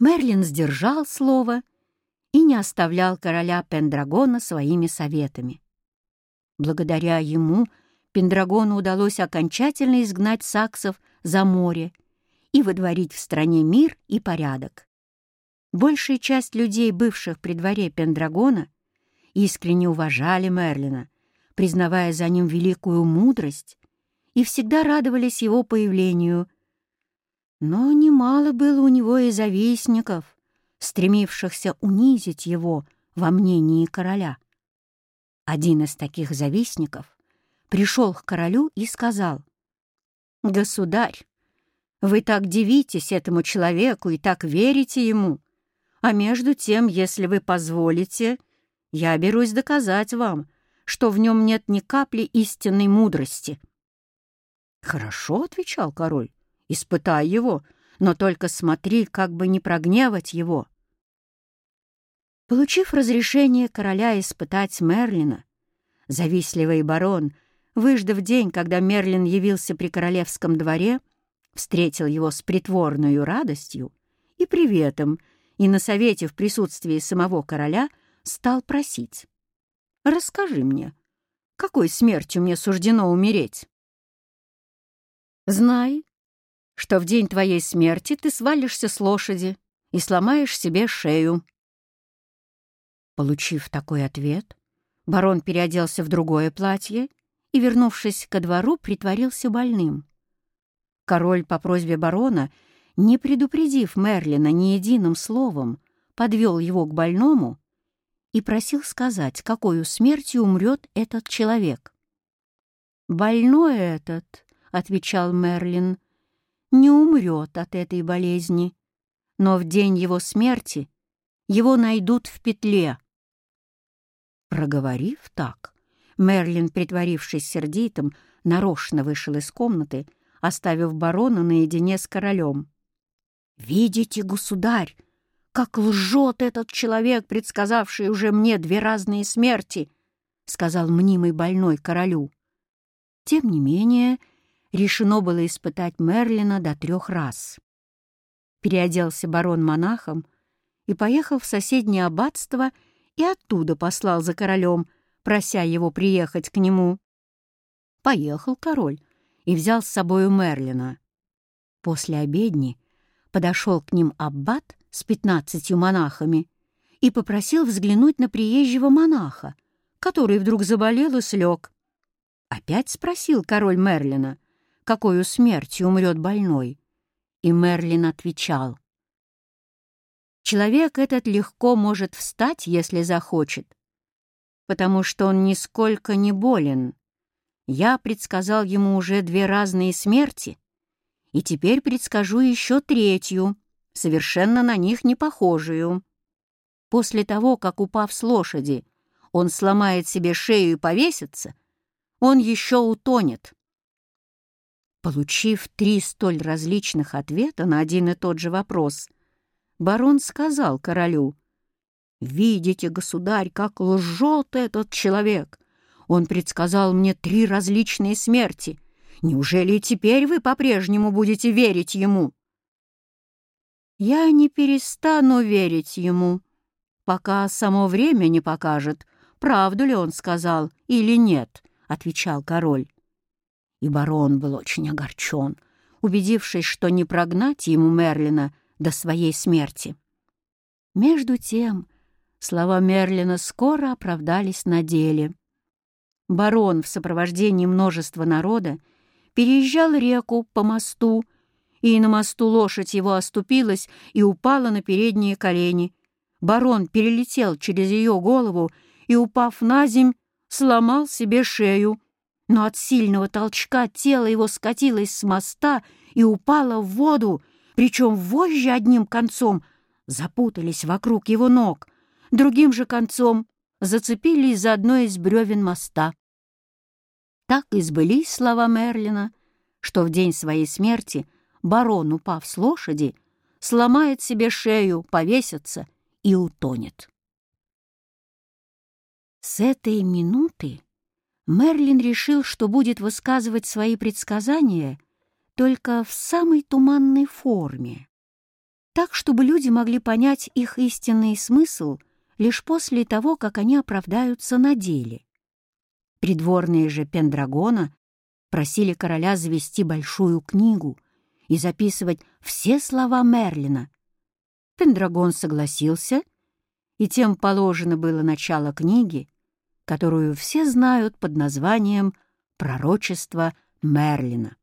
Мерлин сдержал слово и не оставлял короля Пендрагона своими советами. Благодаря ему Пендрагону удалось окончательно изгнать саксов за море и водворить в стране мир и порядок. Большая часть людей, бывших при дворе Пендрагона, искренне уважали Мерлина, признавая за ним великую мудрость, и всегда радовались его появлению. Но немало было у него и завистников, стремившихся унизить его во мнении короля. Один из таких завистников пришел к королю и сказал, «Государь, вы так дивитесь этому человеку и так верите ему, а между тем, если вы позволите, я берусь доказать вам, что в нем нет ни капли истинной мудрости». «Хорошо», — отвечал король, — «испытай его, но только смотри, как бы не прогневать его». Получив разрешение короля испытать Мерлина, завистливый барон, выждав день, когда Мерлин явился при королевском дворе, встретил его с притворной радостью и приветом, и на совете в присутствии самого короля стал просить. «Расскажи мне, какой смертью мне суждено умереть?» «Знай, что в день твоей смерти ты свалишься с лошади и сломаешь себе шею», Получив такой ответ, барон переоделся в другое платье и, вернувшись ко двору, притворился больным. Король по просьбе барона, не предупредив Мерлина ни единым словом, подвел его к больному и просил сказать, какой смертью умрет этот человек. «Больной этот», — отвечал Мерлин, — «не умрет от этой болезни, но в день его смерти его найдут в петле». Проговорив так, Мерлин, притворившись сердитым, нарочно вышел из комнаты, оставив барона наедине с королем. «Видите, государь, как лжет этот человек, предсказавший уже мне две разные смерти!» — сказал мнимый больной королю. Тем не менее, решено было испытать Мерлина до трех раз. Переоделся барон монахом и поехал в соседнее аббатство — и оттуда послал за королем, прося его приехать к нему. Поехал король и взял с собою Мерлина. После обедни подошел к ним аббат с пятнадцатью монахами и попросил взглянуть на приезжего монаха, который вдруг заболел и слег. Опять спросил король Мерлина, какой смертью умрет больной, и Мерлин отвечал — Человек этот легко может встать, если захочет, потому что он нисколько не болен. Я предсказал ему уже две разные смерти, и теперь предскажу еще третью, совершенно на них не похожую. После того, как, упав с лошади, он сломает себе шею и повесится, он еще утонет. Получив три столь различных ответа на один и тот же вопрос — барон сказал королю, «Видите, государь, как лжет этот человек! Он предсказал мне три различные смерти. Неужели теперь вы по-прежнему будете верить ему?» «Я не перестану верить ему, пока само время не покажет, правду ли он сказал или нет», — отвечал король. И барон был очень огорчен, убедившись, что не прогнать ему Мерлина до своей смерти. Между тем, слова Мерлина скоро оправдались на деле. Барон в сопровождении множества народа переезжал реку по мосту, и на мосту лошадь его оступилась и упала на передние колени. Барон перелетел через ее голову и, упав на земь, сломал себе шею. Но от сильного толчка тело его скатилось с моста и упало в воду, причем вожжи одним концом запутались вокруг его ног, другим же концом зацепились за одно из бревен моста. Так и сбылись слова Мерлина, что в день своей смерти барон, упав с лошади, сломает себе шею, повесится и утонет. С этой минуты Мерлин решил, что будет высказывать свои предсказания — только в самой туманной форме. так, чтобы люди могли понять их истинный смысл лишь после того, как они оправдаются на деле. Придворные же Пендрагона просили короля завести большую книгу и записывать все слова Мерлина. Пендрагон согласился, и тем положено было начало книги, которую все знают под названием «Пророчество Мерлина».